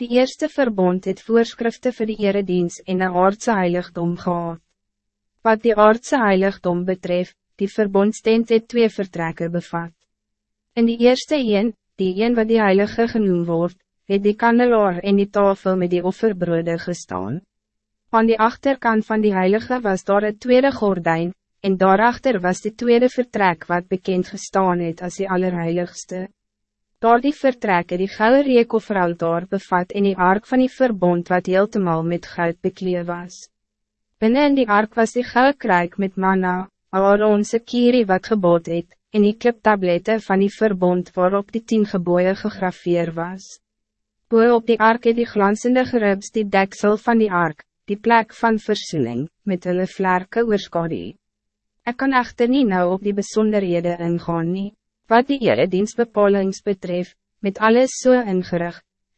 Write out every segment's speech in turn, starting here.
Die eerste verbond het voorschriften voor de eredienst in een aardse heiligdom gehad. Wat die aardse heiligdom betreft, die verbondstent het twee vertrekken bevat. In die eerste een, die een wat die heilige genoemd wordt, het die kandelaar en die tafel met die offerbrode gestaan. Aan die achterkant van die heilige was daar het tweede gordijn, en daarachter was die tweede vertrek wat bekend gestaan het als die allerheiligste. Daar die vertrek het die gouden reekofferaltaar bevat in die ark van die verbond wat heeltemal met goud bekleed was. Binnen in die ark was die gouden kruik met manna, Aaronse kiri wat gebod het, en die kliptablette van die verbond waarop die tien geboeien gegrafeer was. Boe op die ark het die glansende geribs die deksel van die ark, die plek van versoening, met hulle vlerke oorskadie. Ik kan echter niet nou op die bijzonderheden ingaan nie. Wat die eredienstbepalings betreft, met alles so ingerig,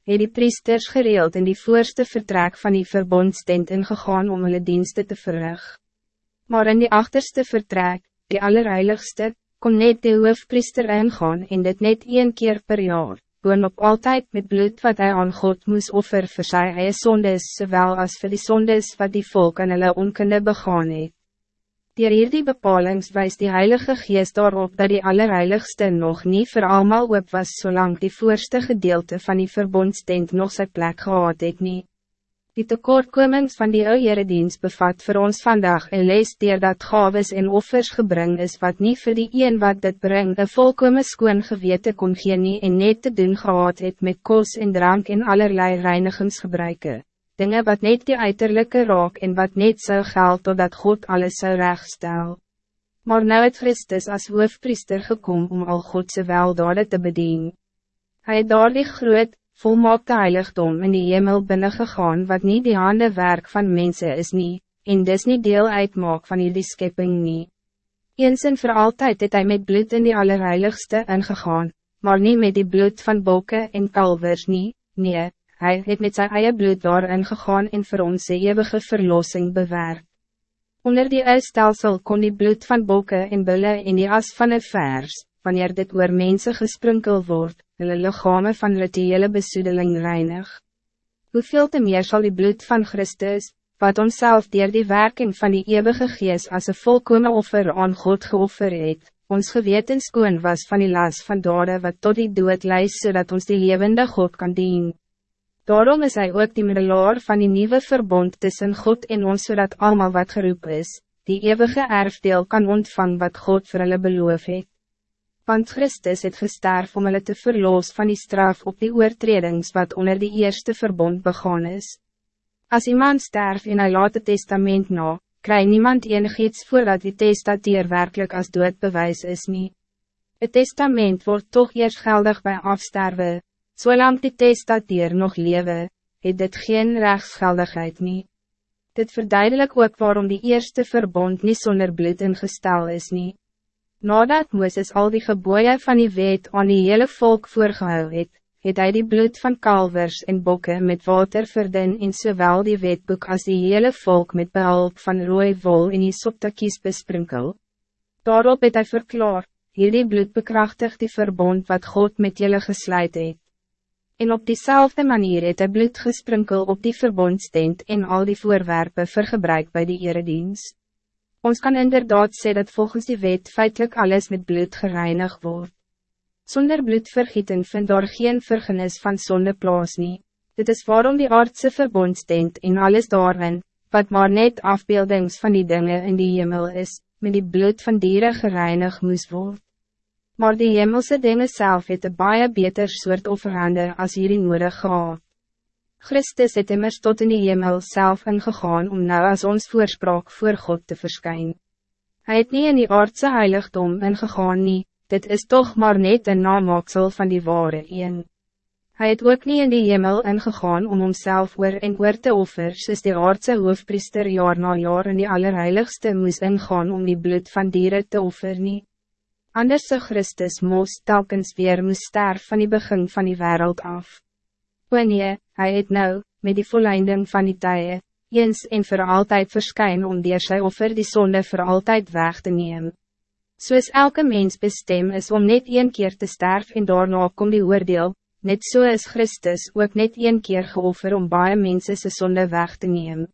het die priesters gereeld in die voorste vertrek van die verbondstent ingegaan om hulle diensten te verrig. Maar in die achterste vertrek, die allerheiligste, kon net de hoofpriester ingaan en dit net één keer per jaar, boon op altijd met bloed wat hij aan God moest offer vir sy eie sondes, zowel als voor die sondes wat die volk aan hulle onkunde begaan het. Dier hierdie bepalings wijst die Heilige Geest daarop dat die Allerheiligste nog niet voor allemaal oop was zolang die voorste gedeelte van die verbondstent nog zijn plek gehad het nie. Die tekortkomings van die ouderedienst bevat voor ons vandaag en lees dier dat gaves en offers gebring is wat niet voor die een wat dit brengt een volkome skoon gewete kon gee nie en net te doen gehad het met kos en drank en allerlei reinigingsgebruiken dingen wat net die uiterlijke raak en wat net zou geld totdat God alles zou rechtstel. Maar nou het Christus als hoofpriester gekomen om al Godse weldade te bedienen. Hij het daar die groot, volmaakte heiligdom in die hemel binnengegaan wat niet die hande werk van mensen is nie, en dus niet deel uitmaak van die schepping nie. Eens en voor altijd het hij met bloed in die allerheiligste ingegaan, maar niet met die bloed van bokken en kalvers nie, nee, Hij het met zijn eie bloed daarin gegaan en ons sy eeuwige verlossing bewerk. Onder die uitstelsel kon die bloed van bokken en bulle en die as van een vers, wanneer dit oor mense gesprinkel wordt, hulle lichame van rituele besoedeling reinig. Hoeveel te meer zal die bloed van Christus, wat onszelf dier die werking van die eeuwige gees als een volkome offer aan God geoffer het, ons geweten skoon was van die las van dade wat tot die dood leis zodat ons die levende God kan dienen. Daarom is hij ook die middelaar van die nieuwe verbond tussen God en ons zodat allemaal wat geroep is, die eeuwige erfdeel kan ontvangen wat God voor hulle beloof het. Want Christus het gesterf om hulle te verloos van die straf op die oortredings wat onder die eerste verbond begaan is. Als iemand sterft en hy laat het testament na, krijgt niemand enig iets voordat die testatier werkelijk als dood bewijs is niet. Het testament wordt toch eerst geldig bij afsterven, Zolang die testatier nog lewe, het dit geen rechtsgeldigheid nie. Dit verduidelik ook waarom die eerste verbond niet zonder bloed ingestel is nie. Nadat Mooses al die geboeien van die wet aan die hele volk voorgehou het, het hy die bloed van kalvers en bokken met water verdun en zowel die wetboek als die hele volk met behulp van rooi wol in die soptakies besprinkel. Daarop het hy verklaar, hierdie bloed bekrachtig die verbond wat God met jullie gesluit het en op diezelfde manier het hy bloed gesprinkel op die verbondstent en al die voorwerpen vir gebruik by die eredienst. Ons kan inderdaad sê dat volgens die wet feitelijk alles met bloed gereinigd wordt. Zonder bloedvergieting vind daar geen vergenis van zonde plaas nie. Dit is waarom die aardse verbondstent en alles daarin, wat maar net afbeeldings van die dingen in die hemel is, met die bloed van dieren gereinigd moes word maar die hemelse dingen zelf het een baie beter soort offerhande as hierdie nodig gehad. Christus het immers tot in die hemel zelf ingegaan om nou als ons voorspraak voor God te verschijnen. Hij het niet in die aardse heiligdom ingegaan nie, dit is toch maar net een namaaksel van die ware een. Hij het ook niet in die hemel ingegaan om homself oor en oor te offer, soos die aardse hoofpriester jaar na jaar in die allerheiligste moes ingaan om die bloed van dieren te offer nie. Anders zou Christus moos telkens weer moes sterf van die begin van die wereld af. O nee, hy het nou, met die volleinding van die tye, eens en voor altijd verskyn om dier sy offer die zonde voor altijd weg te nemen. Soos elke mens bestem is om net één keer te sterf en daarna kom die oordeel, net so is Christus ook net één keer geoffer om baie mense sy sonde weg te nemen.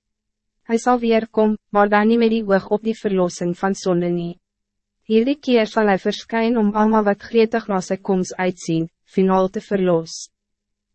Hij zal weer kom, maar dan niet met die oog op die verlossing van zonde niet. Hierdie keer zal hij verschijnen om allemaal wat gretig na sy komst uitzien, finaal te verlos.